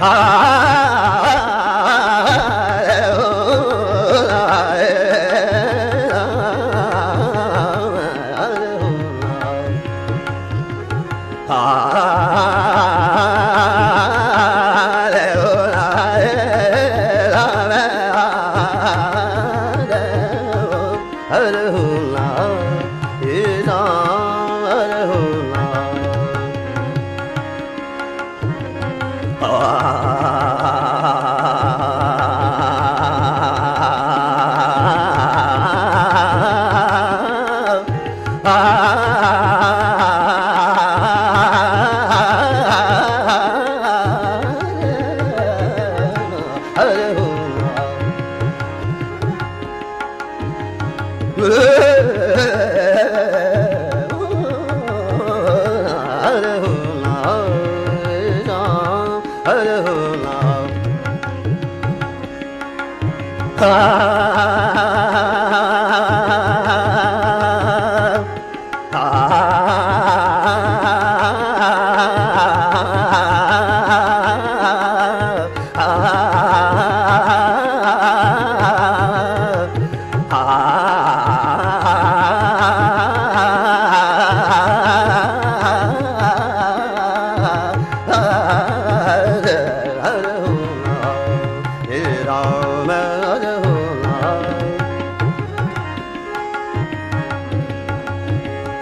ah, ah Ah!